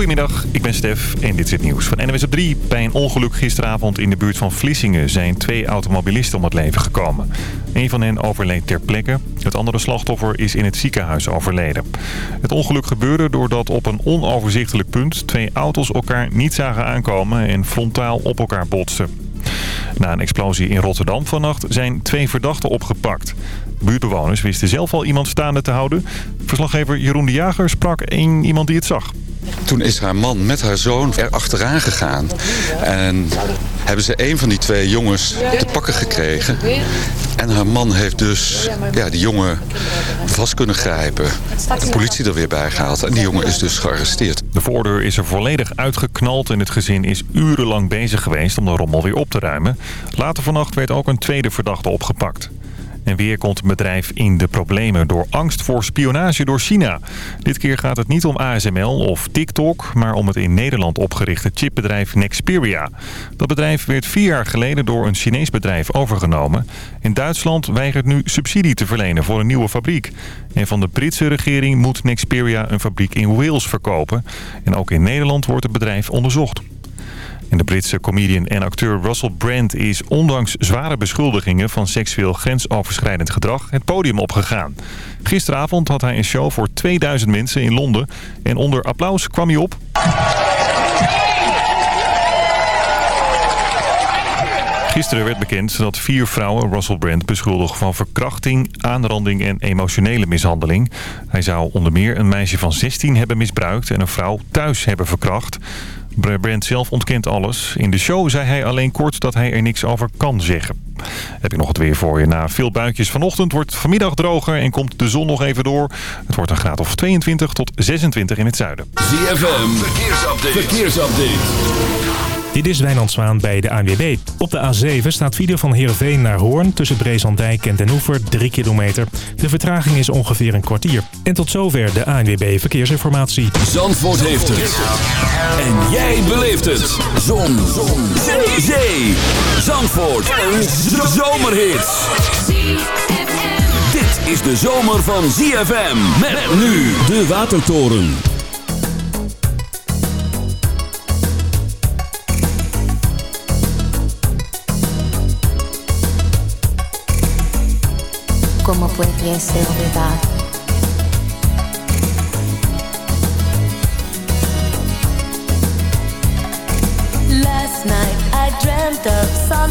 Goedemiddag, ik ben Stef en dit is het nieuws van NWS op 3. Bij een ongeluk gisteravond in de buurt van Vlissingen zijn twee automobilisten om het leven gekomen. Een van hen overleed ter plekke. Het andere slachtoffer is in het ziekenhuis overleden. Het ongeluk gebeurde doordat op een onoverzichtelijk punt twee auto's elkaar niet zagen aankomen en frontaal op elkaar botsten. Na een explosie in Rotterdam vannacht zijn twee verdachten opgepakt. Buurtbewoners wisten zelf al iemand staande te houden. Verslaggever Jeroen de Jager sprak een iemand die het zag. Toen is haar man met haar zoon er achteraan gegaan. En hebben ze een van die twee jongens te pakken gekregen. En haar man heeft dus ja, die jongen vast kunnen grijpen. De politie er weer bij gehaald. En die jongen is dus gearresteerd. De voordeur is er volledig uitgeknald en het gezin is urenlang bezig geweest om de rommel weer op te ruimen. Later vannacht werd ook een tweede verdachte opgepakt. En weer komt het bedrijf in de problemen door angst voor spionage door China. Dit keer gaat het niet om ASML of TikTok, maar om het in Nederland opgerichte chipbedrijf Nexperia. Dat bedrijf werd vier jaar geleden door een Chinees bedrijf overgenomen. In Duitsland weigert nu subsidie te verlenen voor een nieuwe fabriek. En van de Britse regering moet Nexperia een fabriek in Wales verkopen. En ook in Nederland wordt het bedrijf onderzocht. En de Britse comedian en acteur Russell Brand is ondanks zware beschuldigingen van seksueel grensoverschrijdend gedrag het podium opgegaan. Gisteravond had hij een show voor 2000 mensen in Londen en onder applaus kwam hij op. Gisteren werd bekend dat vier vrouwen Russell Brand beschuldigen van verkrachting, aanranding en emotionele mishandeling. Hij zou onder meer een meisje van 16 hebben misbruikt en een vrouw thuis hebben verkracht. Brand zelf ontkent alles. In de show zei hij alleen kort dat hij er niks over kan zeggen. Heb ik nog het weer voor je. Na veel buitjes vanochtend wordt vanmiddag droger en komt de zon nog even door. Het wordt een graad of 22 tot 26 in het zuiden. ZFM, verkeersupdate. verkeersupdate. Dit is Wijnand Zwaan bij de ANWB. Op de A7 staat video van Heerenveen naar Hoorn tussen Brezandijk en Den Oever 3 kilometer. De vertraging is ongeveer een kwartier. En tot zover de ANWB Verkeersinformatie. Zandvoort heeft het. En jij beleeft het. Zon. Zon. Zee. Zandvoort. Een zomerhit. Dit is de zomer van ZFM. Met nu de Watertoren. Como pudiese olvidar. Last night I dreamt of San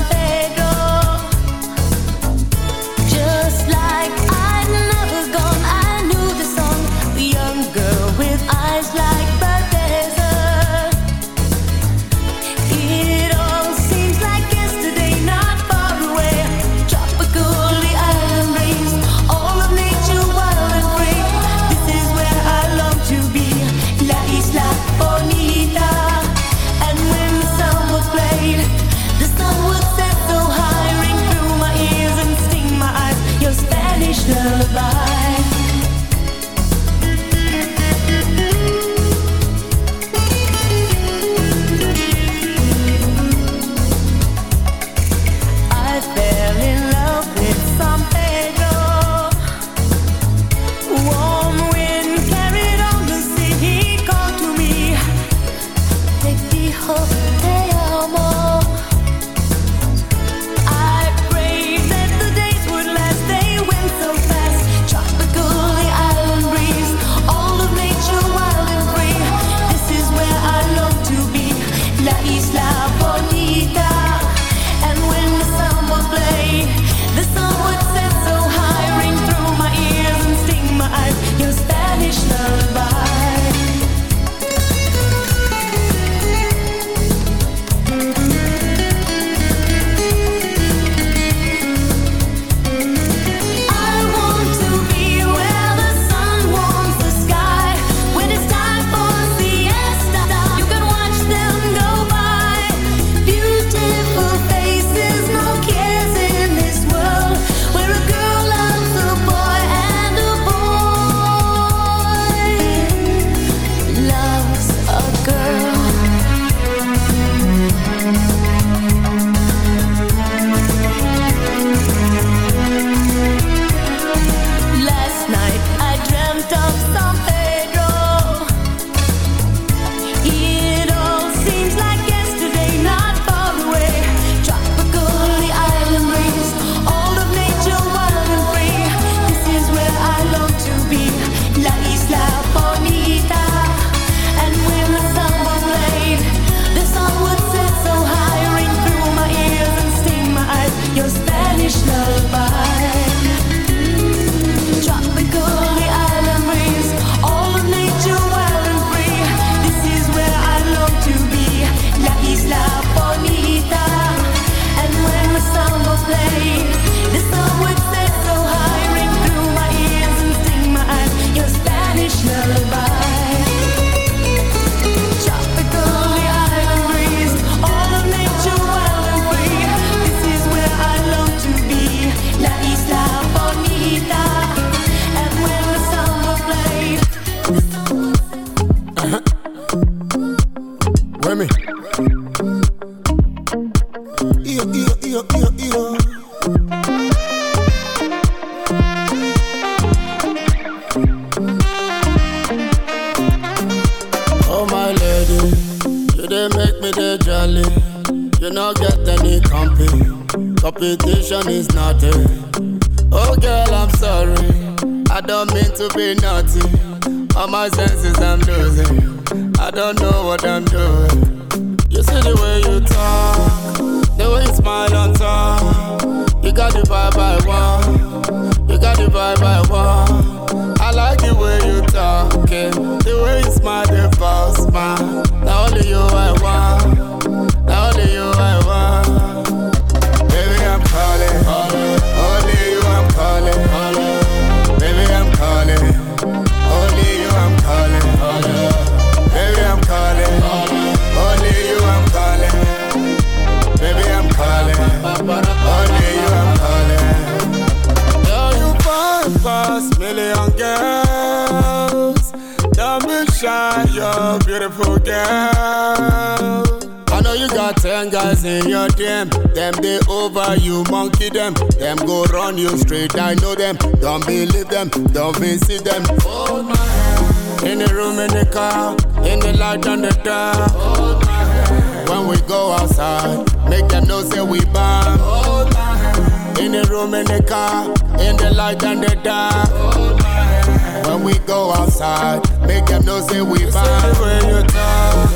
room, in the car, in the light on the dark. Hold my hand. When we go outside, make them know say we bomb. Hold my hand. In the room, in the car, in the light and the dark. Hold my hand. When we go outside, make them know say we bomb. The way you talk,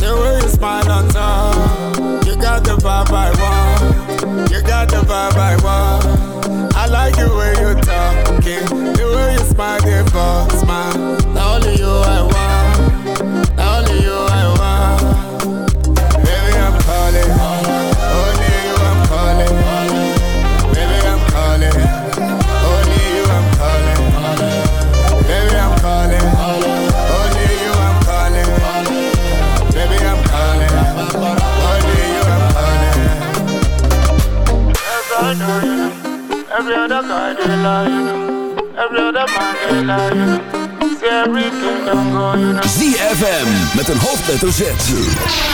the way you smile on top. You got the vibe I want. You got the vibe I want. I like the way you talking, the way you smile, the fuck Every other. Every other. ZFM met een hoofdletter Z.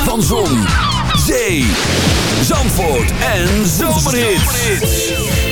Van Zon, Zee, Zandvoort en Zomerhits.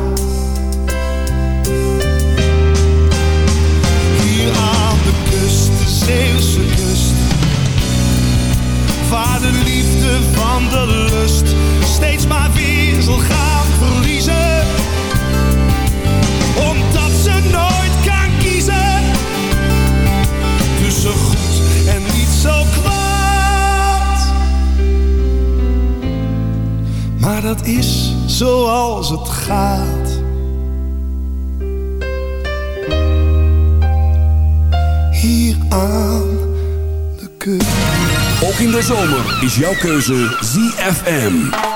Zoals het gaat. Hier aan de kust. Ook in de zomer is jouw keuze ZFM.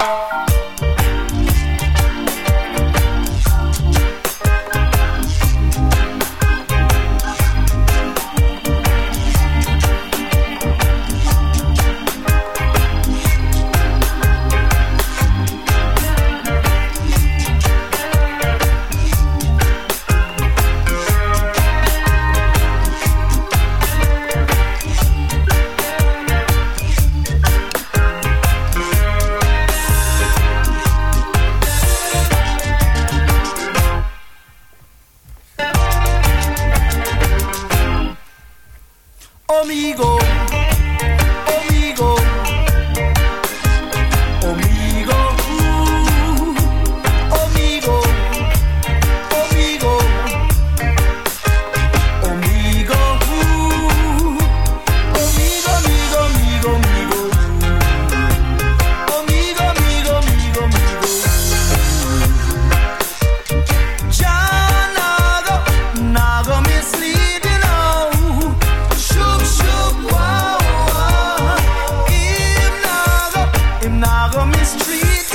Nago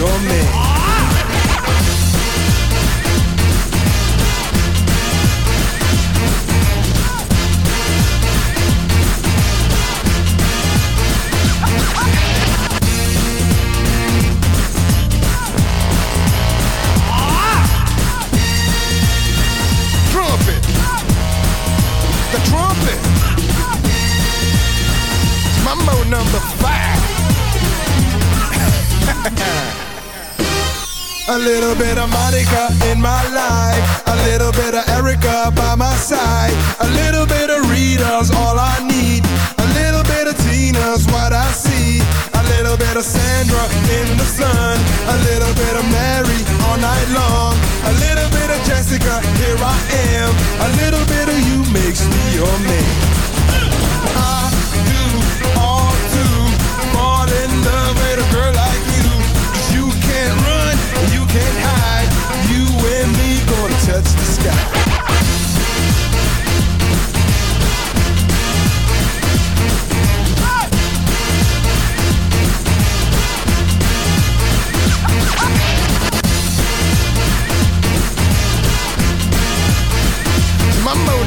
Rita's all I need. A little bit of Tina's what I see. A little bit of Sandra in the sun. A little bit of Mary all night long. A little bit of Jessica, here I am. A little bit of you makes me your man. I do all love a girl like you can't run, you can't hide. You and me gonna touch the sky.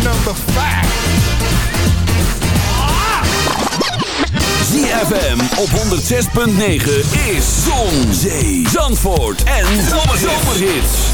Number five. ZFM op 106.9 is Zon, Zee, Zandvoort en Zomerhits.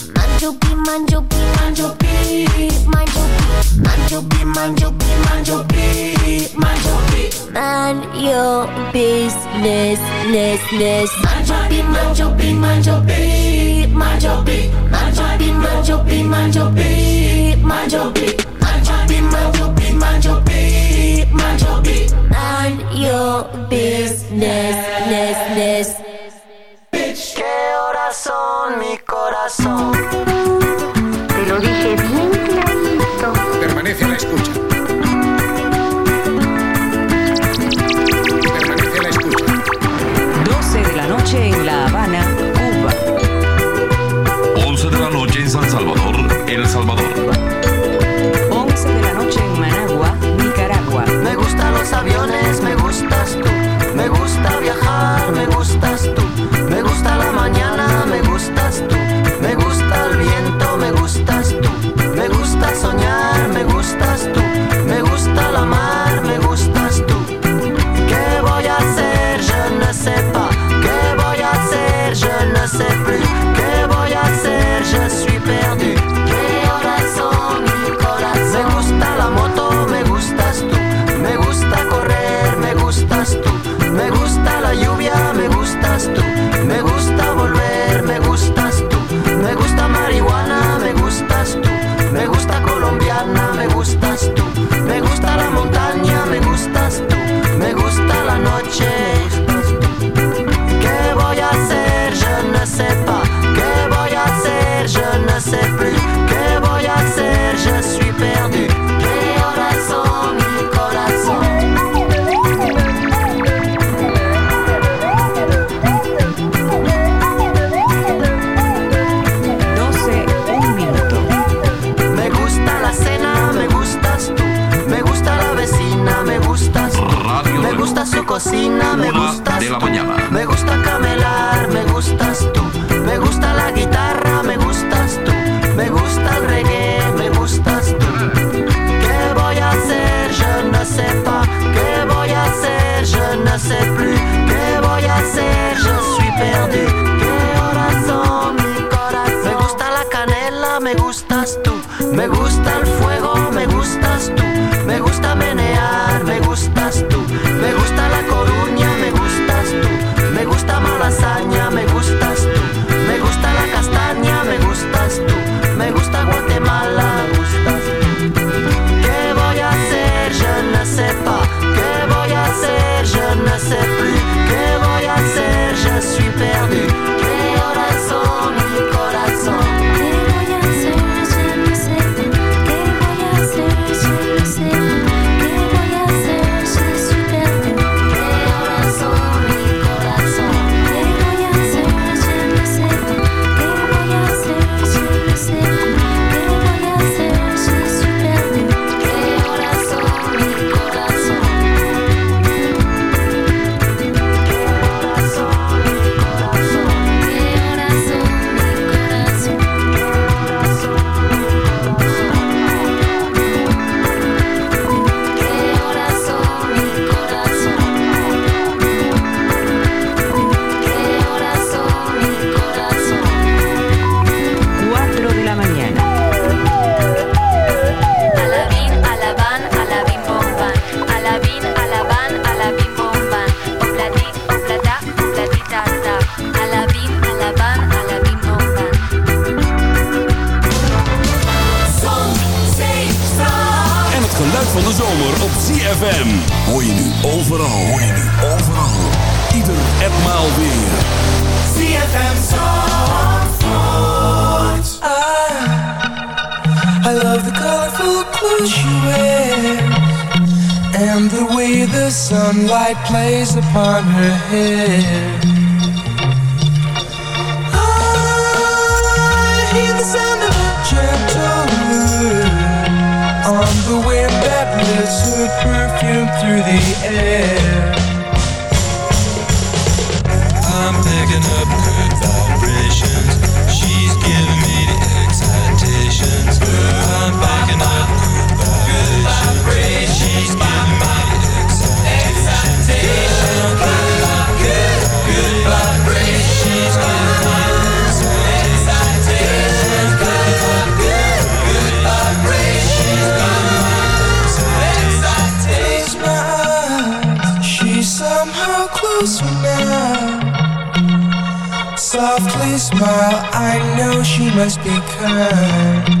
manjo B, manjo B. Manjo B, manjo B, manjo B, manjo B. Man your business, ness, ness. Man your business, ness, ness. ¿Qué horas son mi corazón? Te lo dije bien clarito. Permanece a la escucha. Permanece a la escucha. 12 de la noche en La Habana, Cuba. 11 de la noche en San Salvador, El Salvador. 11 de la noche en Managua, Nicaragua. Me gustan los aviones, must be kind.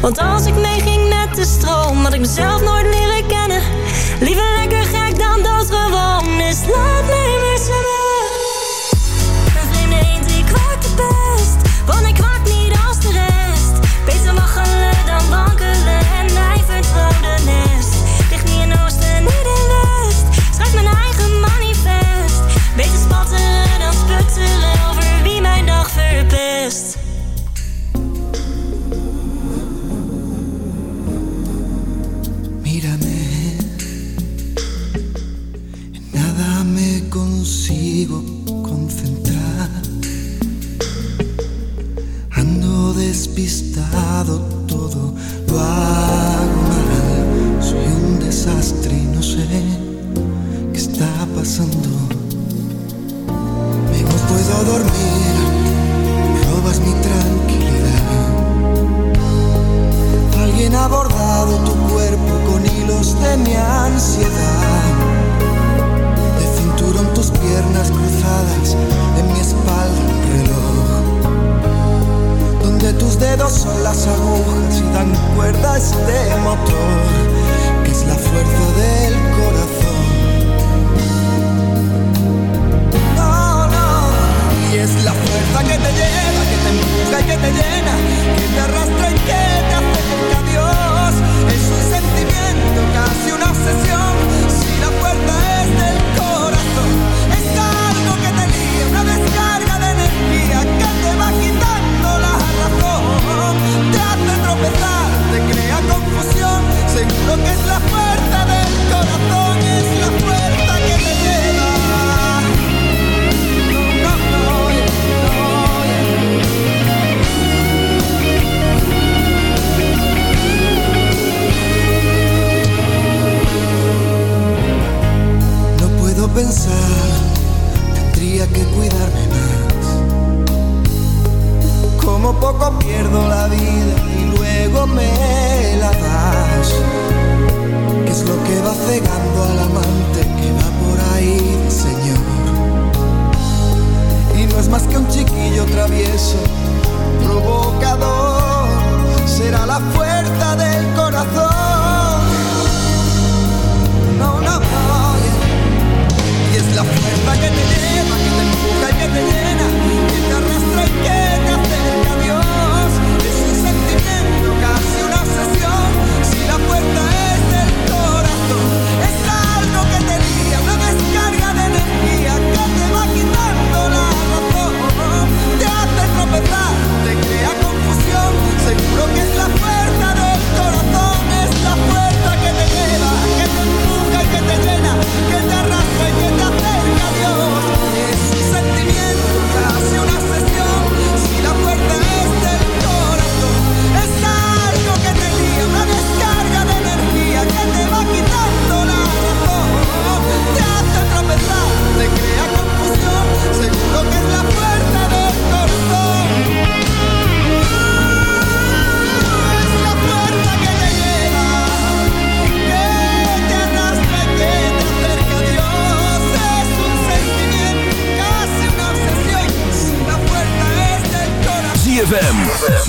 Want als ik meeging met de stroom, had ik mezelf nooit leren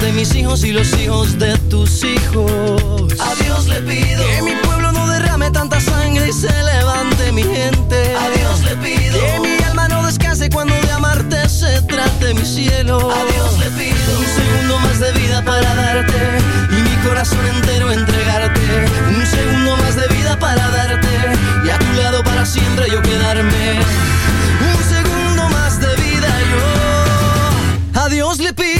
de mis hijos y los hijos de tus hijos. A Dios le pido que mi pueblo no derrame tanta sangre y se levante mi gente. A Dios le pido que mi alma no descanse cuando de amarte se trate mi cielo. A Dios le pido un segundo más de vida para darte y mi corazón entero entregarte. Un segundo más de vida para darte y a tu lado para siempre yo quedarme. Un segundo más de vida yo. A Dios le pido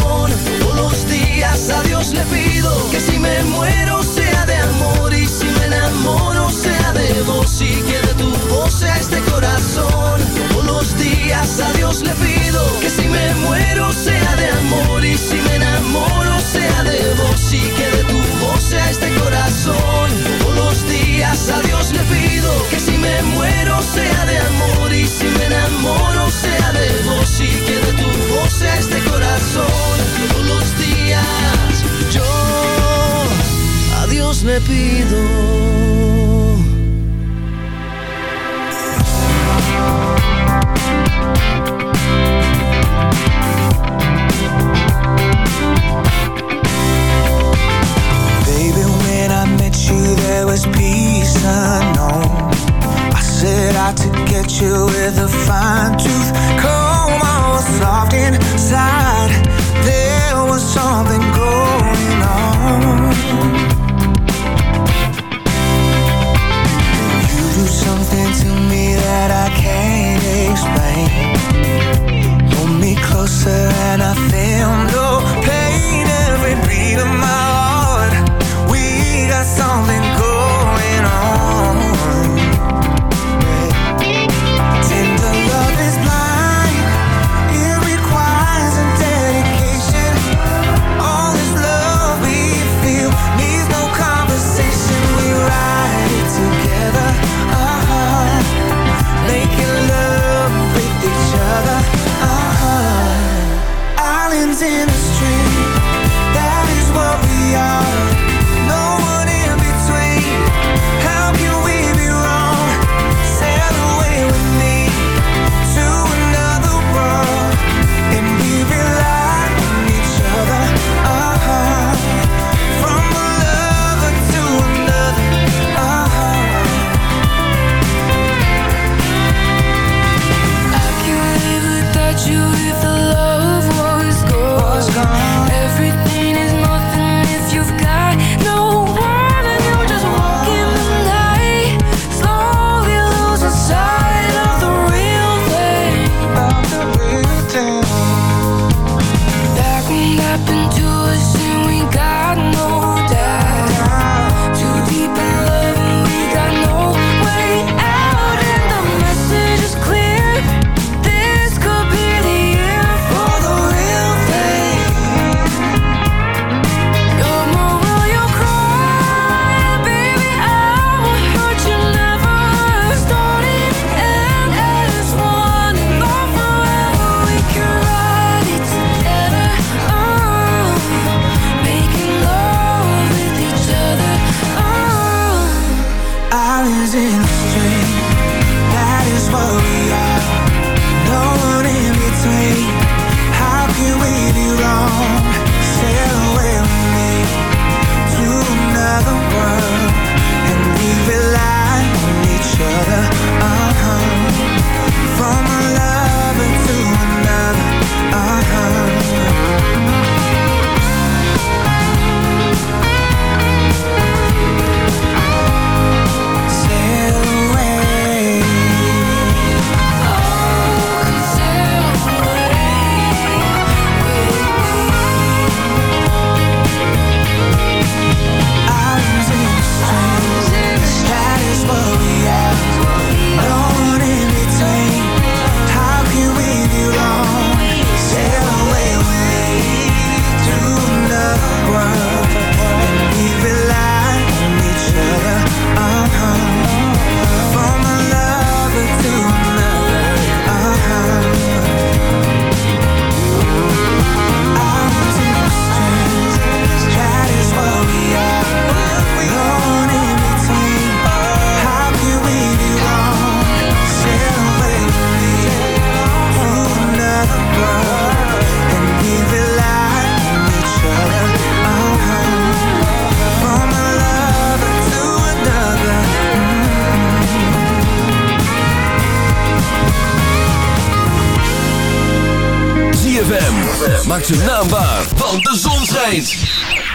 olvido.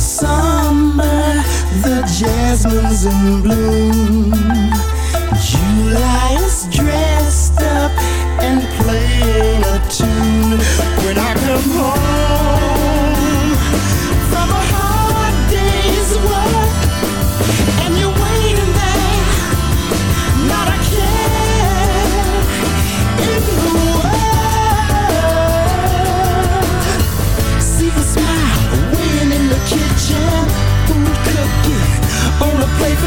summer, the jasmine's in bloom.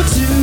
to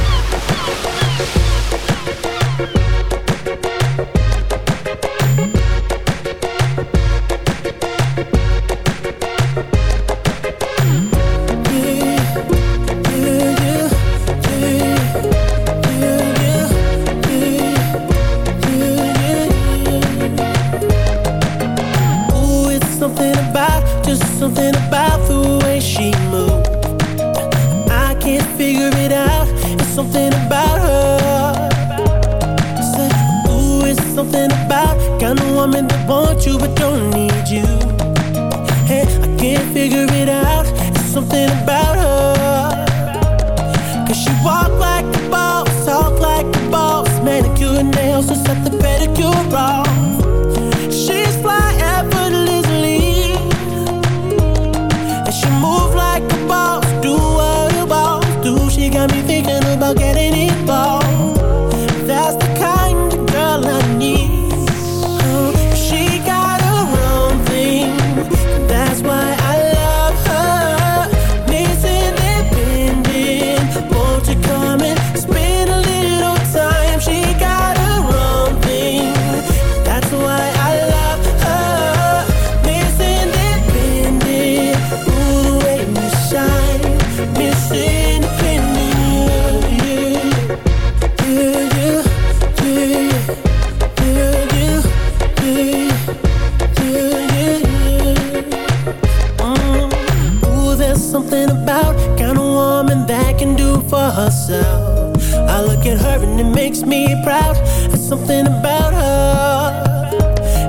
herself. I look at her and it makes me proud. There's something about her.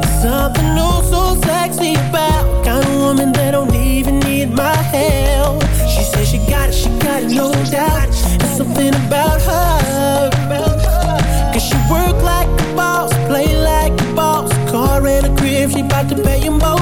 There's something new so sexy about Kind of woman that don't even need my help. She says she got it, she got it, no doubt. There's something about her. Cause she work like a boss, play like a boss. Car and a crib, she bout to pay him both.